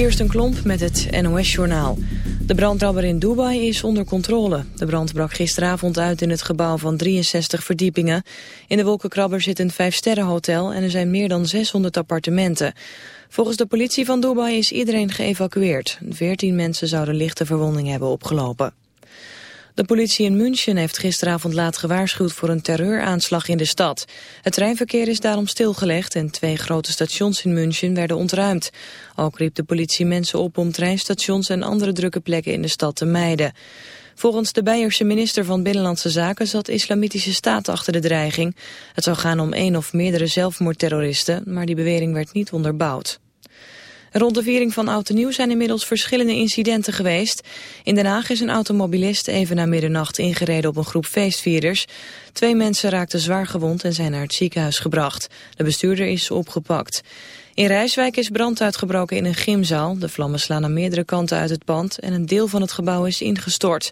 Kirsten Klomp met het NOS-journaal. De brandtrabber in Dubai is onder controle. De brand brak gisteravond uit in het gebouw van 63 verdiepingen. In de wolkenkrabber zit een vijfsterrenhotel en er zijn meer dan 600 appartementen. Volgens de politie van Dubai is iedereen geëvacueerd. 14 mensen zouden lichte verwondingen hebben opgelopen. De politie in München heeft gisteravond laat gewaarschuwd voor een terreuraanslag in de stad. Het treinverkeer is daarom stilgelegd en twee grote stations in München werden ontruimd. Ook riep de politie mensen op om treinstations en andere drukke plekken in de stad te mijden. Volgens de Beierse minister van Binnenlandse Zaken zat islamitische staat achter de dreiging. Het zou gaan om één of meerdere zelfmoordterroristen, maar die bewering werd niet onderbouwd. Rond de viering van Oud en Nieuw zijn inmiddels verschillende incidenten geweest. In Den Haag is een automobilist even na middernacht ingereden op een groep feestvierders. Twee mensen raakten zwaar gewond en zijn naar het ziekenhuis gebracht. De bestuurder is opgepakt. In Rijswijk is brand uitgebroken in een gymzaal. De vlammen slaan aan meerdere kanten uit het pand en een deel van het gebouw is ingestort.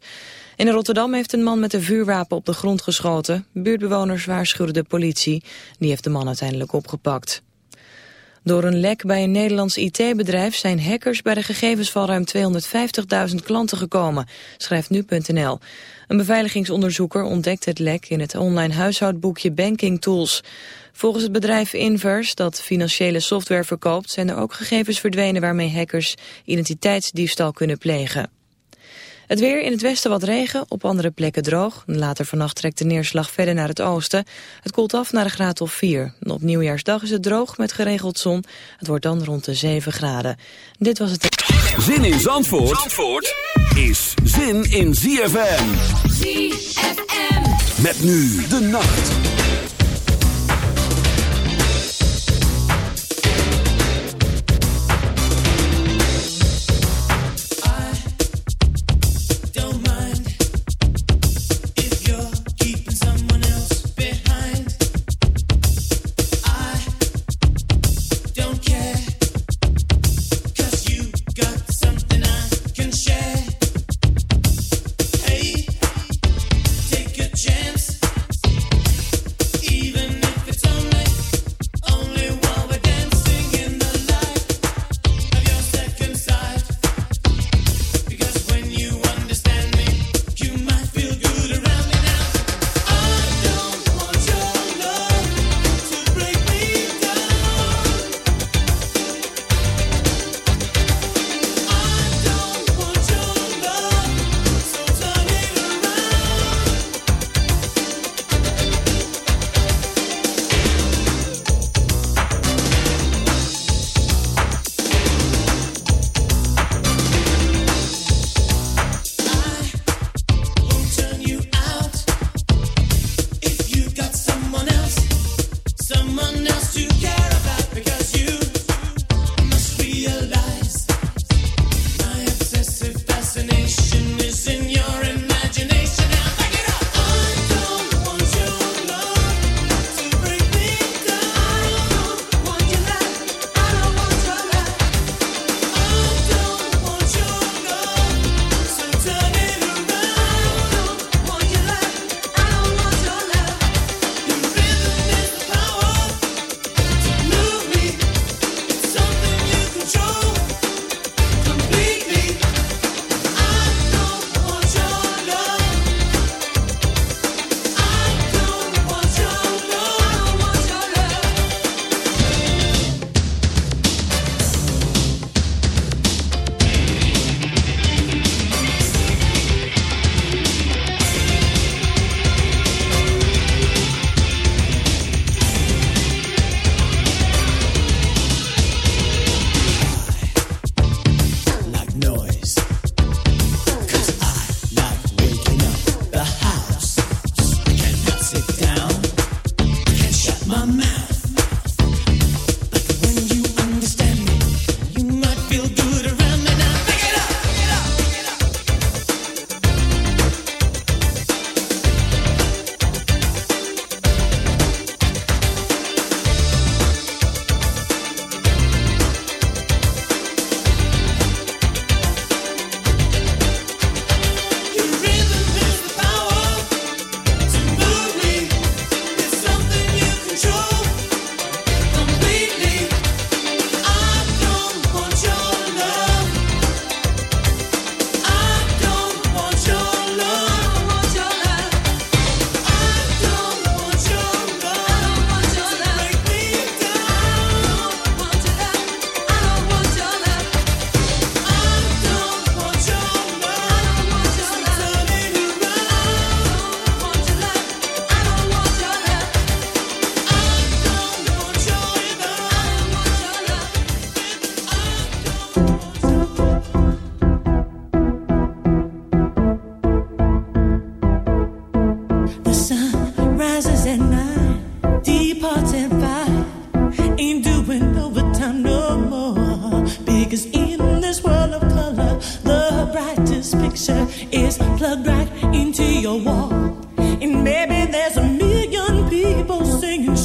In Rotterdam heeft een man met een vuurwapen op de grond geschoten. Buurtbewoners waarschuwden de politie. Die heeft de man uiteindelijk opgepakt. Door een lek bij een Nederlands IT-bedrijf zijn hackers bij de gegevens van ruim 250.000 klanten gekomen, schrijft nu.nl. Een beveiligingsonderzoeker ontdekt het lek in het online huishoudboekje Banking Tools. Volgens het bedrijf Inverse, dat financiële software verkoopt, zijn er ook gegevens verdwenen waarmee hackers identiteitsdiefstal kunnen plegen. Het weer in het westen wat regen, op andere plekken droog. Later vannacht trekt de neerslag verder naar het oosten. Het koelt af naar een graad of 4. op nieuwjaarsdag is het droog met geregeld zon. Het wordt dan rond de 7 graden. Dit was het... Zin in Zandvoort, Zandvoort is zin in ZFM. ZFM. Met nu de nacht.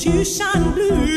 you shine blue.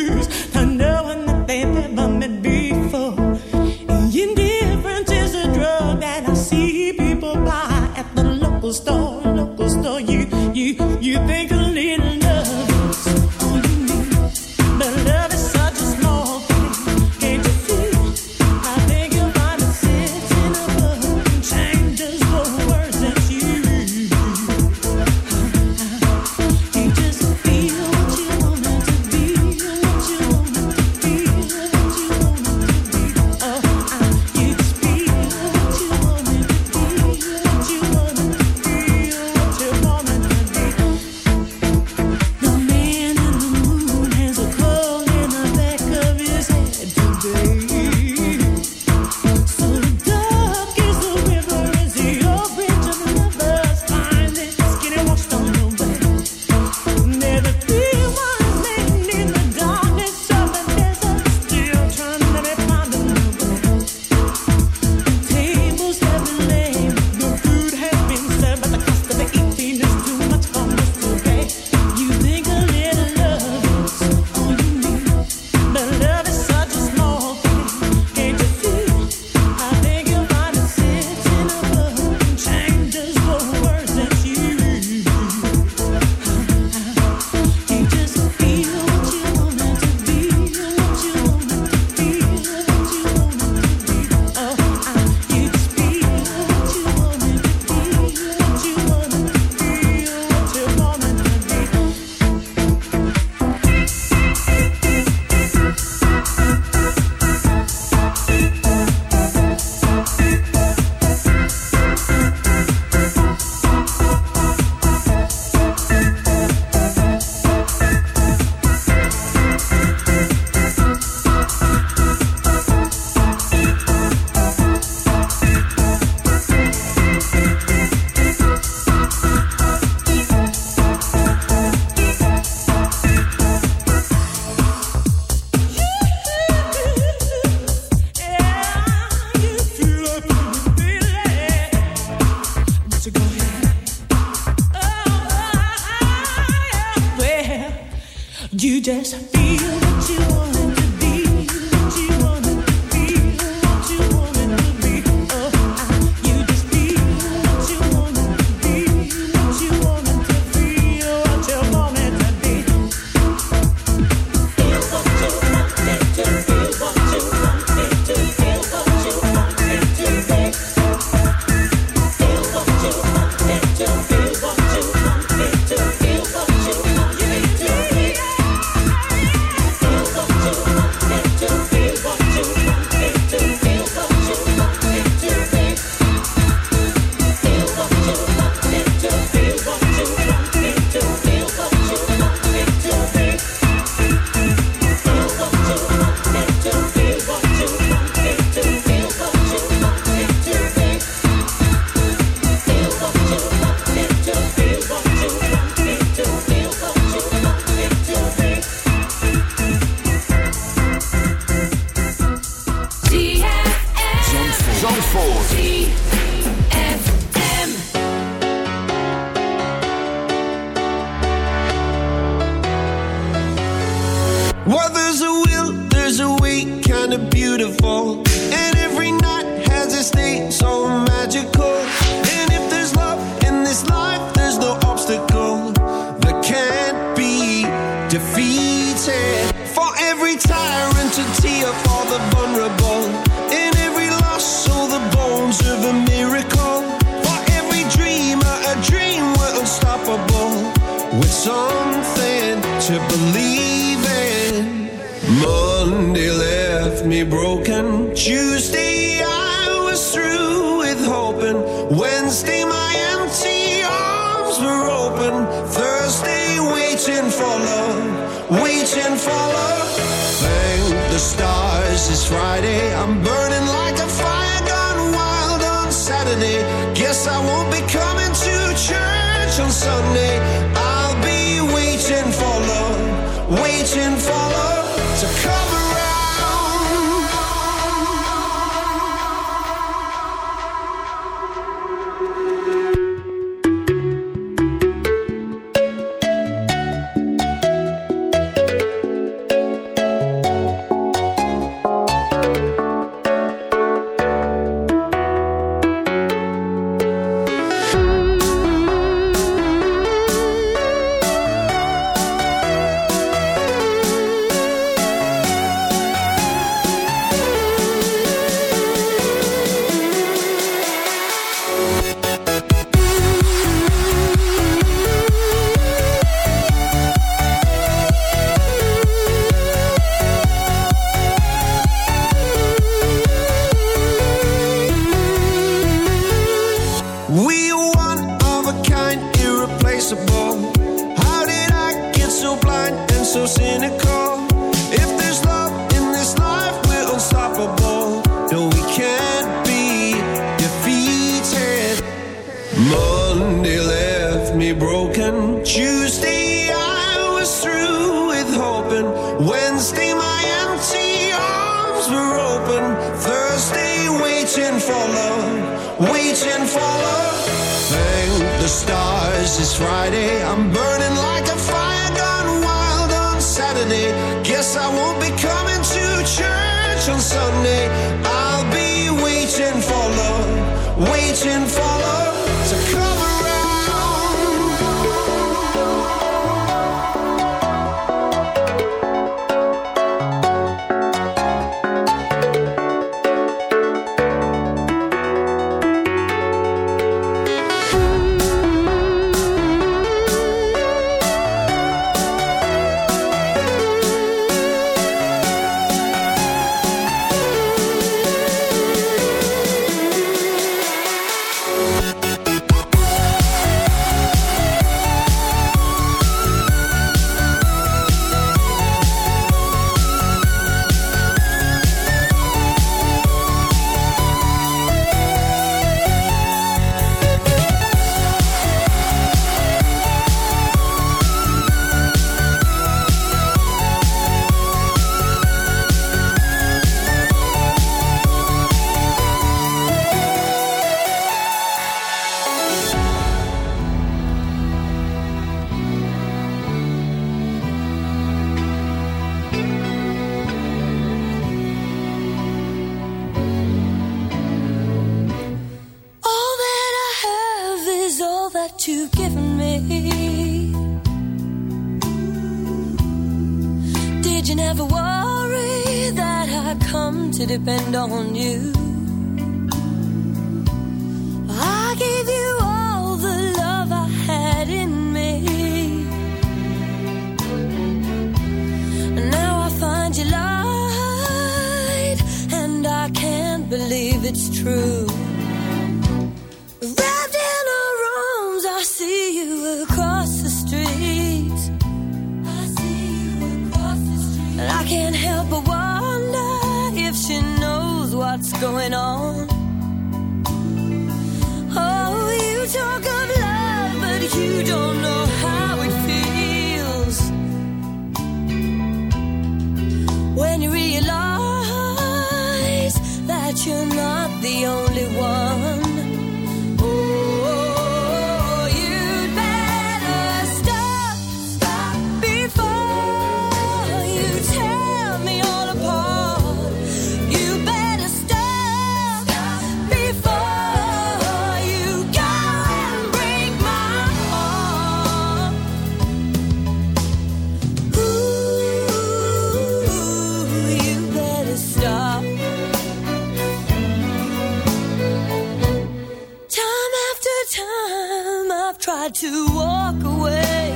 to walk away.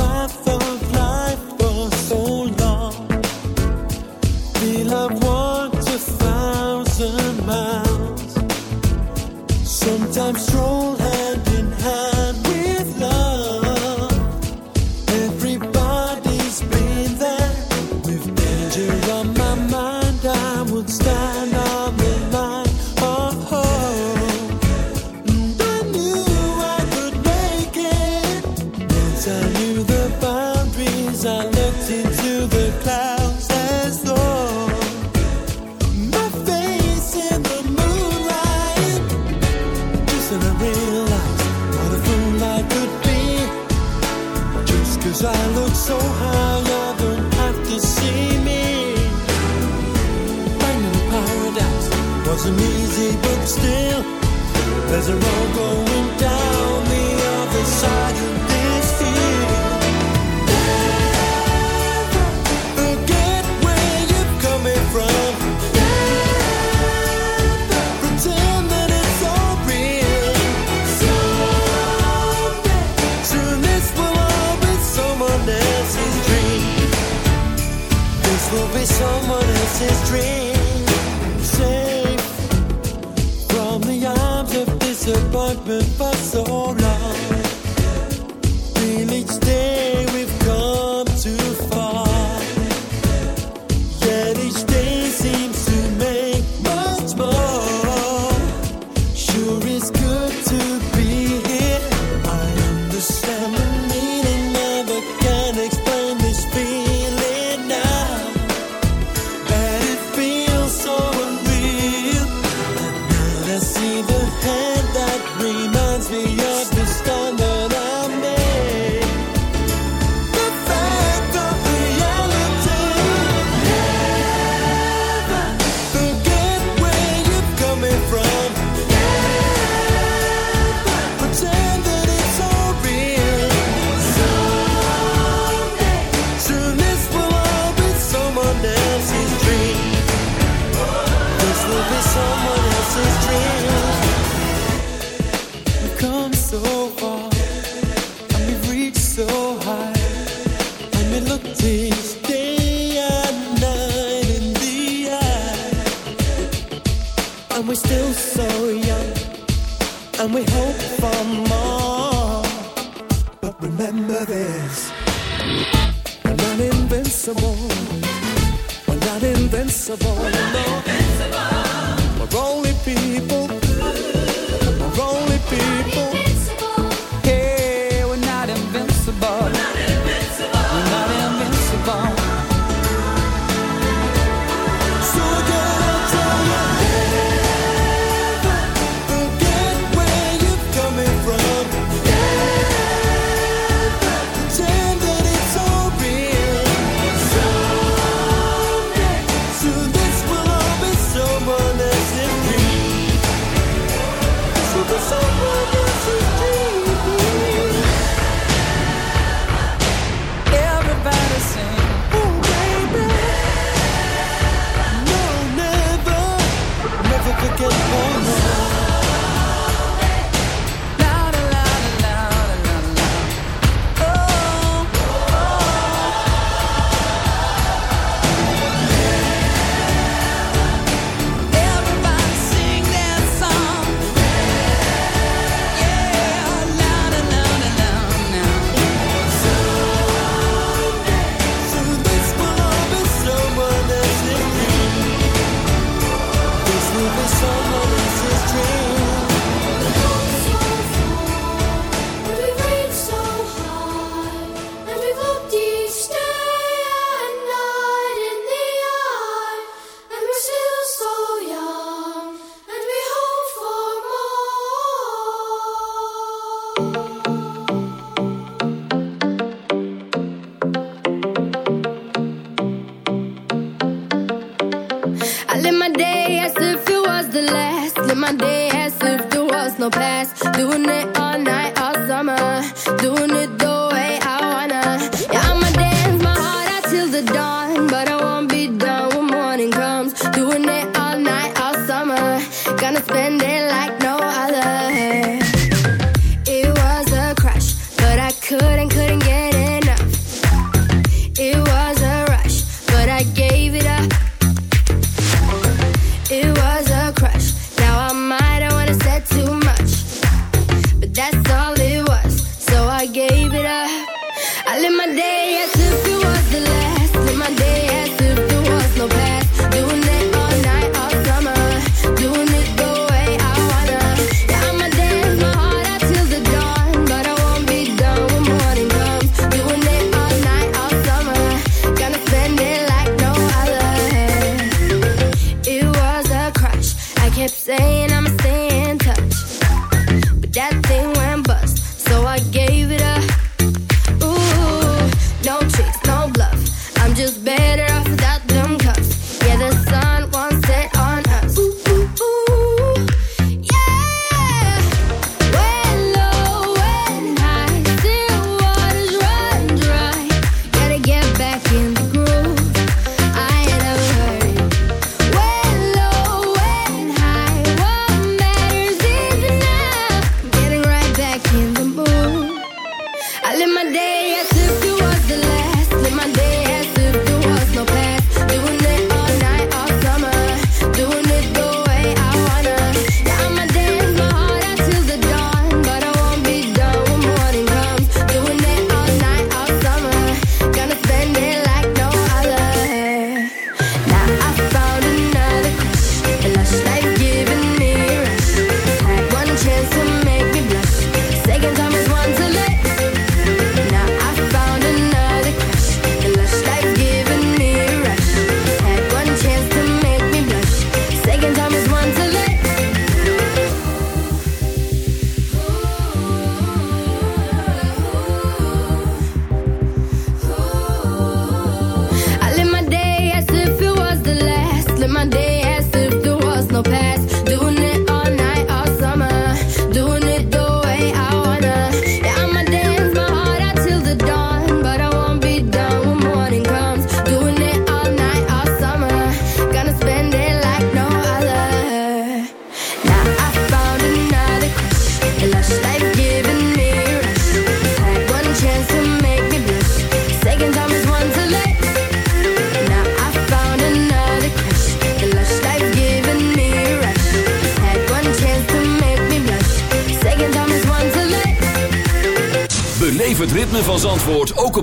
be someone else's dream. Safe from the arms of disappointment for so long.